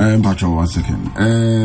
Eh, um, Patrick, one second. Uh,